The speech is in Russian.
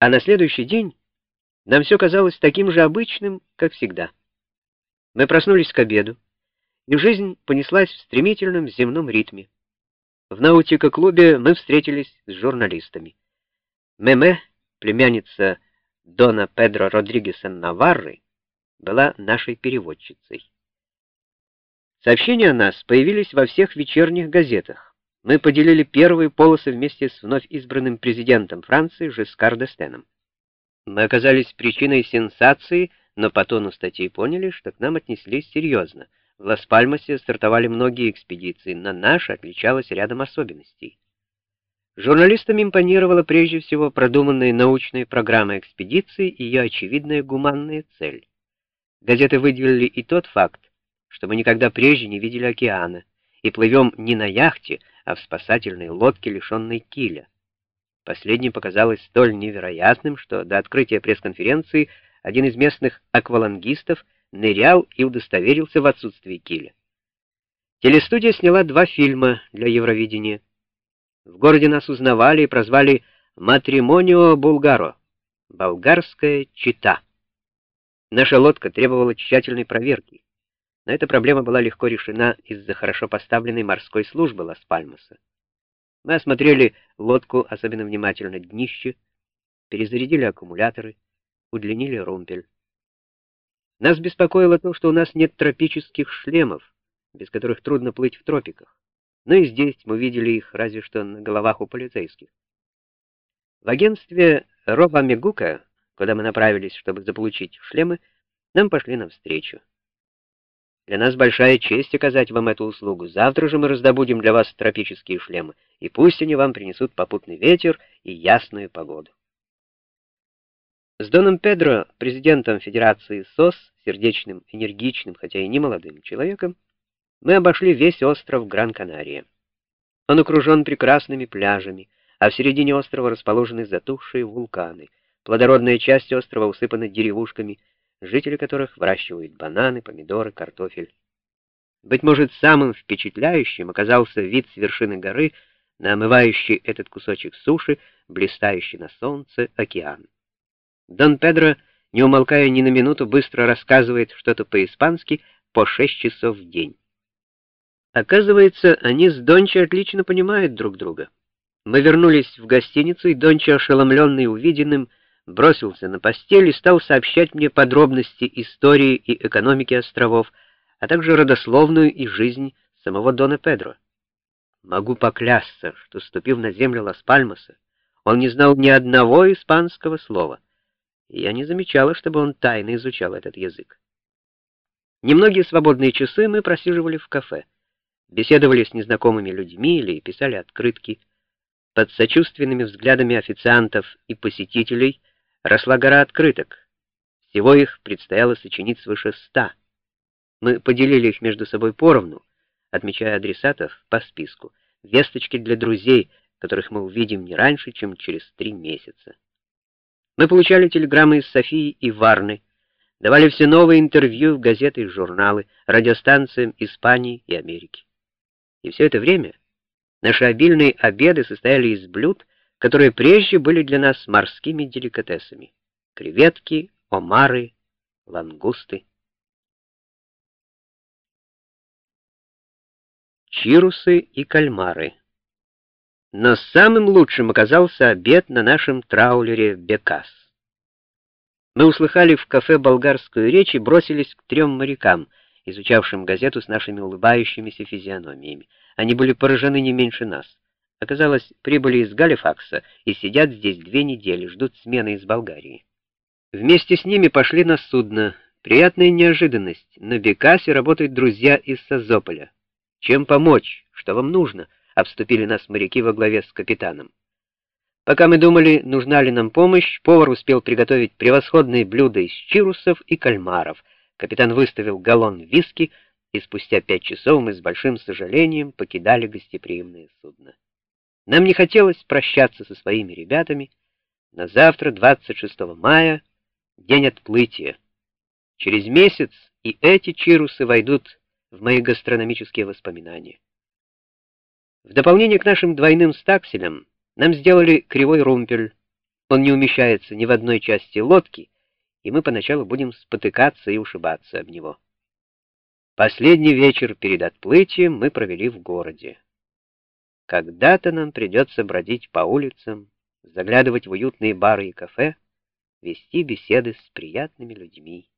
А на следующий день нам все казалось таким же обычным, как всегда. Мы проснулись к обеду, и жизнь понеслась в стремительном земном ритме. В наутика-клубе мы встретились с журналистами. Меме, племянница Дона Педро Родригеса Наварры, была нашей переводчицей. Сообщения о нас появились во всех вечерних газетах. Мы поделили первые полосы вместе с вновь избранным президентом Франции Жескар d'Естеном. Мы оказались причиной сенсации, но по тону статьи поняли, что к нам отнеслись серьезно. В Лас-Пальмасе стартовали многие экспедиции, но наша отличалась рядом особенностей. Журналистам импонировала прежде всего продуманная научная программа экспедиции и ее очевидная гуманная цель. Газеты выделили и тот факт, что мы никогда прежде не видели океана, и плывем не на яхте, а в спасательной лодке, лишенной киля. Последнее показалось столь невероятным, что до открытия пресс-конференции один из местных аквалангистов нырял и удостоверился в отсутствии киля. Телестудия сняла два фильма для Евровидения. В городе нас узнавали и прозвали «Матримонио Булгаро» — «Болгарская чита». Наша лодка требовала тщательной проверки. Но эта проблема была легко решена из-за хорошо поставленной морской службы Лас-Пальмаса. Мы осмотрели лодку особенно внимательно днище, перезарядили аккумуляторы, удлинили румпель. Нас беспокоило то, что у нас нет тропических шлемов, без которых трудно плыть в тропиках. Но и здесь мы видели их разве что на головах у полицейских. В агентстве Роба Мегука, куда мы направились, чтобы заполучить шлемы, нам пошли навстречу. Для нас большая честь оказать вам эту услугу. Завтра же мы раздобудем для вас тропические шлемы, и пусть они вам принесут попутный ветер и ясную погоду. С Доном Педро, президентом Федерации СОС, сердечным, энергичным, хотя и не молодым человеком, мы обошли весь остров Гран-Канария. Он окружен прекрасными пляжами, а в середине острова расположены затухшие вулканы. Плодородная часть острова усыпана деревушками, жители которых выращивают бананы, помидоры, картофель. Быть может, самым впечатляющим оказался вид с вершины горы на омывающий этот кусочек суши, блистающий на солнце океан. Дон Педро, не умолкая ни на минуту, быстро рассказывает что-то по-испански по шесть часов в день. Оказывается, они с Дончо отлично понимают друг друга. Мы вернулись в гостиницу, и Дончо, ошеломленный увиденным, бросился на постель и стал сообщать мне подробности истории и экономики островов, а также родословную и жизнь самого Дона Педро. Могу поклясться, что, ступив на землю Лас-Пальмаса, он не знал ни одного испанского слова, и я не замечала, чтобы он тайно изучал этот язык. Немногие свободные часы мы просиживали в кафе, беседовали с незнакомыми людьми или писали открытки. Под сочувственными взглядами официантов и посетителей росла гора открыток. Всего их предстояло сочинить свыше ста. Мы поделили их между собой поровну, отмечая адресатов по списку, весточки для друзей, которых мы увидим не раньше, чем через три месяца. Мы получали телеграммы из Софии и Варны, давали все новые интервью в газеты и журналы, радиостанциям Испании и Америки. И все это время наши обильные обеды состояли из блюд, которые прежде были для нас морскими деликатесами. Креветки, омары, лангусты. Чирусы и кальмары. Но самым лучшим оказался обед на нашем траулере Бекас. Мы услыхали в кафе болгарскую речь и бросились к трем морякам, изучавшим газету с нашими улыбающимися физиономиями. Они были поражены не меньше нас. Оказалось, прибыли из Галифакса и сидят здесь две недели, ждут смены из Болгарии. Вместе с ними пошли на судно. Приятная неожиданность. На Бекасе работают друзья из Созополя. Чем помочь? Что вам нужно? Обступили нас моряки во главе с капитаном. Пока мы думали, нужна ли нам помощь, повар успел приготовить превосходные блюда из чирусов и кальмаров. Капитан выставил галлон виски, и спустя пять часов мы с большим сожалением покидали гостеприимное судно. Нам не хотелось прощаться со своими ребятами. На завтра, 26 мая, день отплытия. Через месяц и эти чирусы войдут в мои гастрономические воспоминания. В дополнение к нашим двойным стакселям нам сделали кривой румпель, Он не умещается ни в одной части лодки, и мы поначалу будем спотыкаться и ушибаться об него. Последний вечер перед отплытием мы провели в городе. Когда-то нам придется бродить по улицам, заглядывать в уютные бары и кафе, вести беседы с приятными людьми.